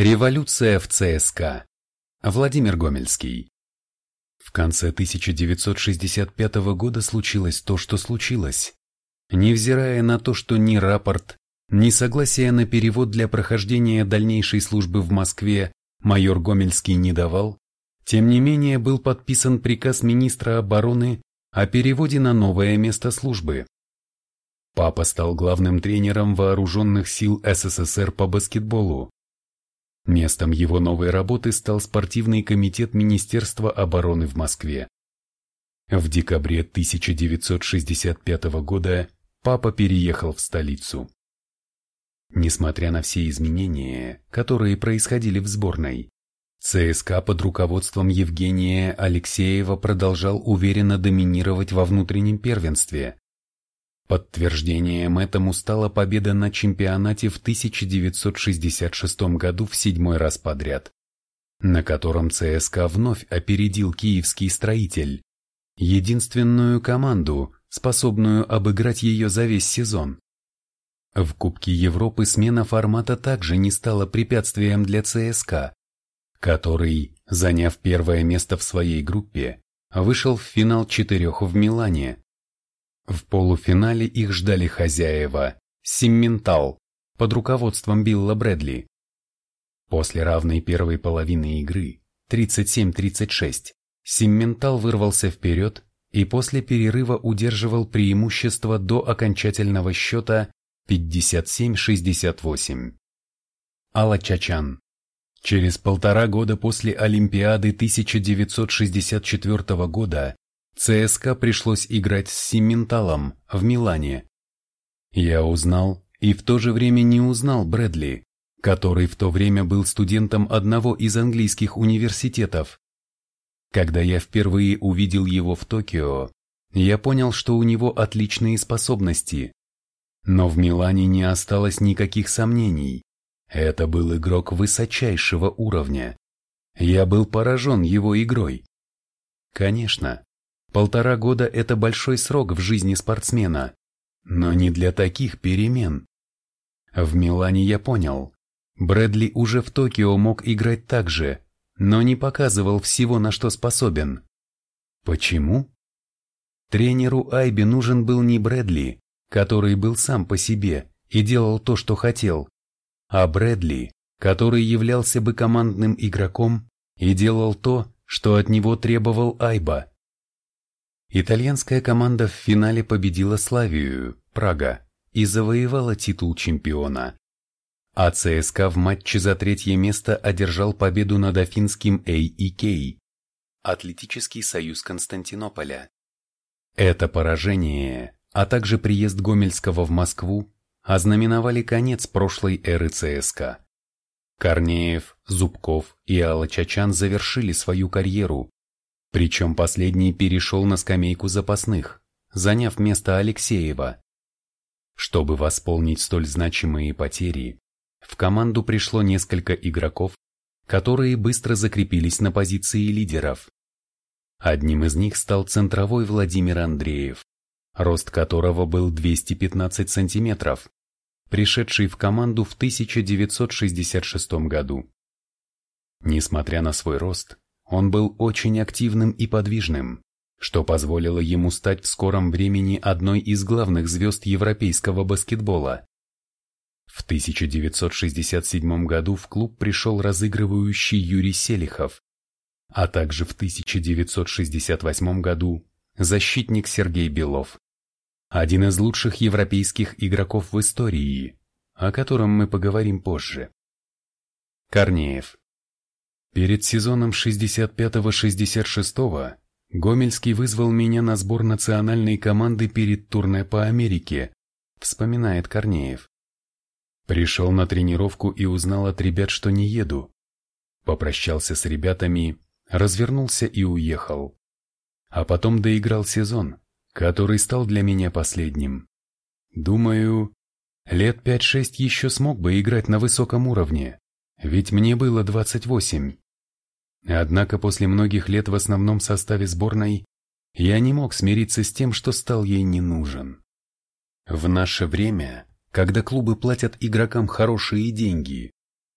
Революция в ЦСКА. Владимир Гомельский. В конце 1965 года случилось то, что случилось. Невзирая на то, что ни рапорт, ни согласие на перевод для прохождения дальнейшей службы в Москве майор Гомельский не давал, тем не менее был подписан приказ министра обороны о переводе на новое место службы. Папа стал главным тренером вооруженных сил СССР по баскетболу. Местом его новой работы стал спортивный комитет Министерства обороны в Москве. В декабре 1965 года папа переехал в столицу. Несмотря на все изменения, которые происходили в сборной, ЦСКА под руководством Евгения Алексеева продолжал уверенно доминировать во внутреннем первенстве. Подтверждением этому стала победа на чемпионате в 1966 году в седьмой раз подряд, на котором ЦСКА вновь опередил киевский строитель, единственную команду, способную обыграть ее за весь сезон. В Кубке Европы смена формата также не стала препятствием для ЦСКА, который, заняв первое место в своей группе, вышел в финал четырех в Милане. В полуфинале их ждали хозяева Симментал под руководством Билла Брэдли. После равной первой половины игры 37-36 Симментал вырвался вперед и после перерыва удерживал преимущество до окончательного счета 57-68. Алла Чачан Через полтора года после Олимпиады 1964 года ЦСКА пришлось играть с Симменталом в Милане. Я узнал и в то же время не узнал Брэдли, который в то время был студентом одного из английских университетов. Когда я впервые увидел его в Токио, я понял, что у него отличные способности. Но в Милане не осталось никаких сомнений. Это был игрок высочайшего уровня. Я был поражен его игрой. Конечно, полтора года – это большой срок в жизни спортсмена, но не для таких перемен. В Милане я понял, Брэдли уже в Токио мог играть так же, но не показывал всего, на что способен. Почему? Тренеру Айби нужен был не Брэдли, который был сам по себе и делал то, что хотел, а Брэдли, который являлся бы командным игроком и делал то, что от него требовал Айба. Итальянская команда в финале победила Славию, Прага, и завоевала титул чемпиона. А ЦСКА в матче за третье место одержал победу над афинским AEK, Атлетический союз Константинополя. Это поражение, а также приезд Гомельского в Москву ознаменовали конец прошлой эры ЦСКА. Корнеев, Зубков и Алла Чачан завершили свою карьеру, причем последний перешел на скамейку запасных, заняв место Алексеева. Чтобы восполнить столь значимые потери, в команду пришло несколько игроков, которые быстро закрепились на позиции лидеров. Одним из них стал центровой Владимир Андреев, рост которого был 215 сантиметров, пришедший в команду в 1966 году. Несмотря на свой рост, он был очень активным и подвижным, что позволило ему стать в скором времени одной из главных звезд европейского баскетбола. В 1967 году в клуб пришел разыгрывающий Юрий Селихов, а также в 1968 году защитник Сергей Белов один из лучших европейских игроков в истории, о котором мы поговорим позже. Корнеев. Перед сезоном 65-66 Гомельский вызвал меня на сбор национальной команды перед турне по Америке, вспоминает Корнеев. Пришел на тренировку и узнал от ребят, что не еду. Попрощался с ребятами, развернулся и уехал. А потом доиграл сезон, который стал для меня последним. Думаю, лет пять-шесть еще смог бы играть на высоком уровне, ведь мне было 28. Однако после многих лет в основном составе сборной я не мог смириться с тем, что стал ей не нужен. В наше время, когда клубы платят игрокам хорошие деньги,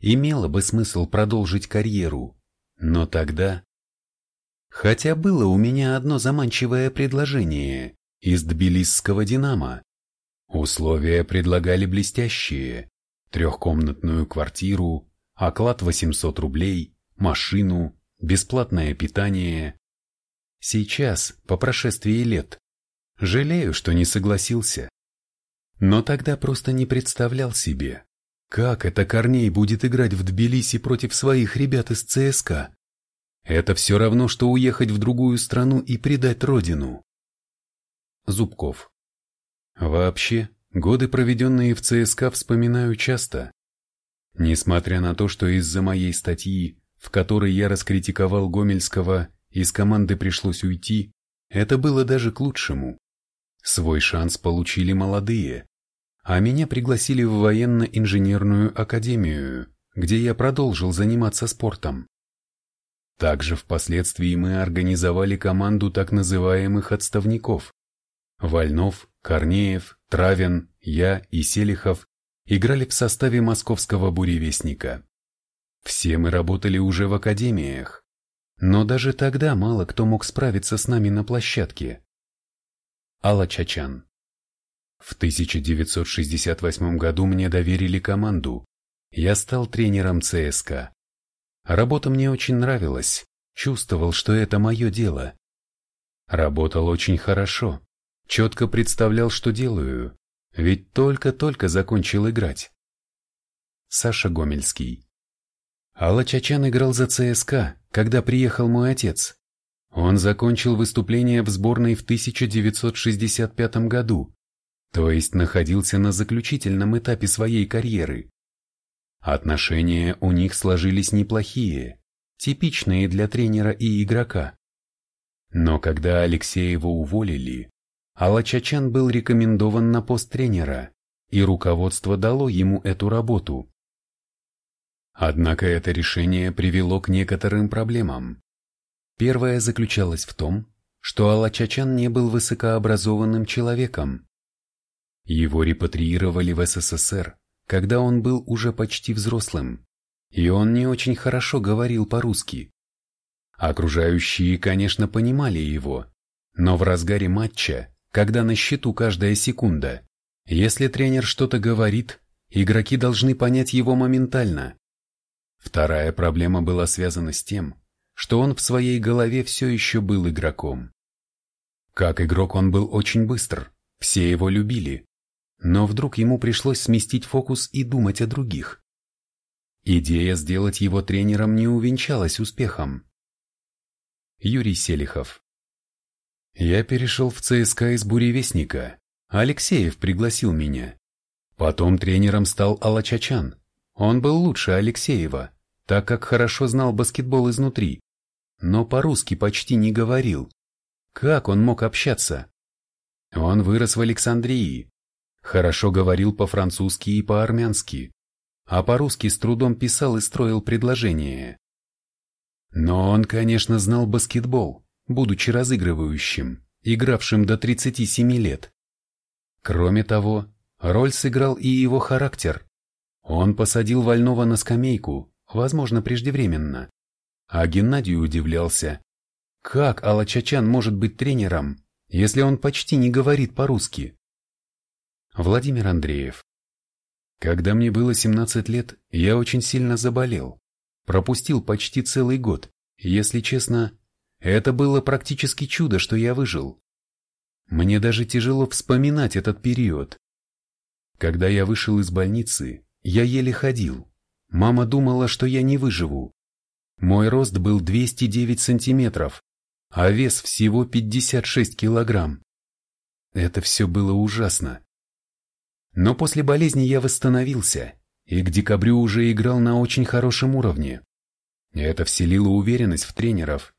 имело бы смысл продолжить карьеру, но тогда... Хотя было у меня одно заманчивое предложение из тбилисского «Динамо». Условия предлагали блестящие. Трехкомнатную квартиру, оклад 800 рублей, машину, бесплатное питание. Сейчас, по прошествии лет, жалею, что не согласился. Но тогда просто не представлял себе, как это Корней будет играть в Тбилиси против своих ребят из ЦСКА. Это все равно, что уехать в другую страну и предать родину. Зубков. Вообще, годы, проведенные в ЦСКА, вспоминаю часто. Несмотря на то, что из-за моей статьи, в которой я раскритиковал Гомельского, из команды пришлось уйти, это было даже к лучшему. Свой шанс получили молодые, а меня пригласили в военно-инженерную академию, где я продолжил заниматься спортом. Также впоследствии мы организовали команду так называемых отставников. Вольнов, Корнеев, Травин, я и Селихов играли в составе московского буревестника. Все мы работали уже в академиях, но даже тогда мало кто мог справиться с нами на площадке. Алла Чачан В 1968 году мне доверили команду. Я стал тренером ЦСКА. Работа мне очень нравилась, чувствовал, что это мое дело. Работал очень хорошо, четко представлял, что делаю, ведь только-только закончил играть. Саша Гомельский Алла Чачан играл за ЦСКА, когда приехал мой отец. Он закончил выступление в сборной в 1965 году, то есть находился на заключительном этапе своей карьеры. Отношения у них сложились неплохие, типичные для тренера и игрока. Но когда Алексеева уволили, Алачачан был рекомендован на пост тренера, и руководство дало ему эту работу. Однако это решение привело к некоторым проблемам. Первое заключалось в том, что Алачачан не был высокообразованным человеком. Его репатриировали в СССР, когда он был уже почти взрослым, и он не очень хорошо говорил по-русски. Окружающие, конечно, понимали его, но в разгаре матча когда на счету каждая секунда. Если тренер что-то говорит, игроки должны понять его моментально. Вторая проблема была связана с тем, что он в своей голове все еще был игроком. Как игрок он был очень быстр, все его любили, но вдруг ему пришлось сместить фокус и думать о других. Идея сделать его тренером не увенчалась успехом. Юрий Селихов я перешел в ЦСКА из буревестника. Алексеев пригласил меня. Потом тренером стал Алачачан. Он был лучше Алексеева, так как хорошо знал баскетбол изнутри. Но по-русски почти не говорил. Как он мог общаться? Он вырос в Александрии. Хорошо говорил по-французски и по-армянски. А по-русски с трудом писал и строил предложения. Но он, конечно, знал баскетбол будучи разыгрывающим, игравшим до 37 лет. Кроме того, роль сыграл и его характер. Он посадил Вольнова на скамейку, возможно, преждевременно. А Геннадий удивлялся, как Алла Чачан может быть тренером, если он почти не говорит по-русски? Владимир Андреев Когда мне было 17 лет, я очень сильно заболел. Пропустил почти целый год. Если честно, это было практически чудо, что я выжил. Мне даже тяжело вспоминать этот период. Когда я вышел из больницы, я еле ходил. Мама думала, что я не выживу. Мой рост был 209 сантиметров, а вес всего 56 килограмм. Это все было ужасно. Но после болезни я восстановился и к декабрю уже играл на очень хорошем уровне. Это вселило уверенность в тренеров,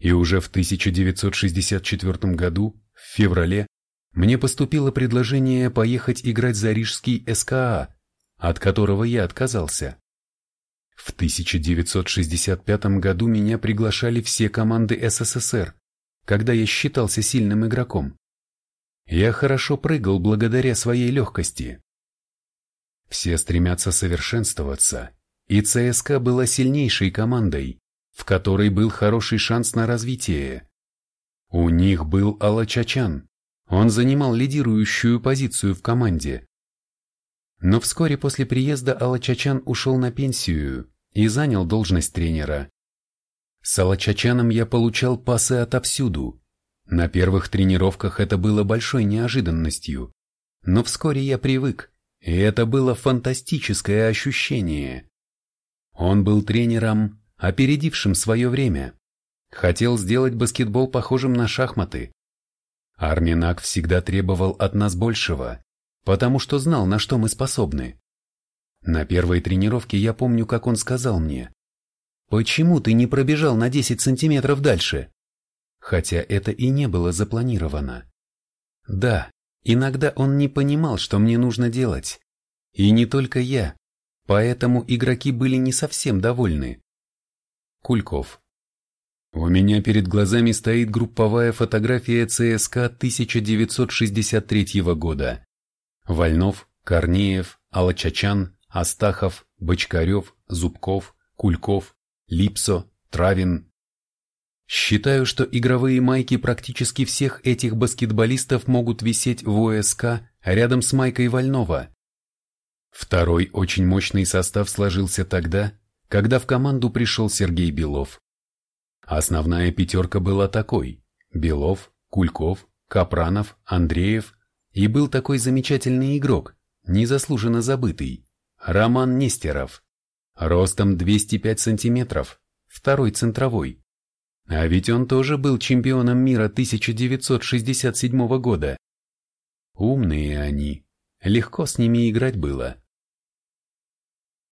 и уже в 1964 году, в феврале, мне поступило предложение поехать играть за Рижский СКА, от которого я отказался. В 1965 году меня приглашали все команды СССР, когда я считался сильным игроком. Я хорошо прыгал благодаря своей легкости. Все стремятся совершенствоваться, и ЦСКА была сильнейшей командой, в которой был хороший шанс на развитие. У них был Алачачан, он занимал лидирующую позицию в команде. Но вскоре после приезда Алачачан ушел на пенсию и занял должность тренера. С Алачачаном я получал пасы отовсюду. На первых тренировках это было большой неожиданностью, но вскоре я привык, и это было фантастическое ощущение. Он был тренером, опередившим свое время. Хотел сделать баскетбол похожим на шахматы. Арминак всегда требовал от нас большего, потому что знал, на что мы способны. На первой тренировке я помню, как он сказал мне, «Почему ты не пробежал на 10 сантиметров дальше?» Хотя это и не было запланировано. Да, иногда он не понимал, что мне нужно делать. И не только я, поэтому игроки были не совсем довольны. Кульков. У меня перед глазами стоит групповая фотография ЦСКА 1963 года. Вольнов, Корнеев, Алачачан, Астахов, Бочкарев, Зубков, Кульков, Липсо, Травин. Считаю, что игровые майки практически всех этих баскетболистов могут висеть в ОСК рядом с майкой Вольнова. Второй очень мощный состав сложился тогда, когда в команду пришел Сергей Белов. Основная пятерка была такой – Белов, Кульков, Капранов, Андреев и был такой замечательный игрок, незаслуженно забытый – Роман Нестеров. Ростом 205 сантиметров, второй центровой. А ведь он тоже был чемпионом мира 1967 года. Умные они, легко с ними играть было.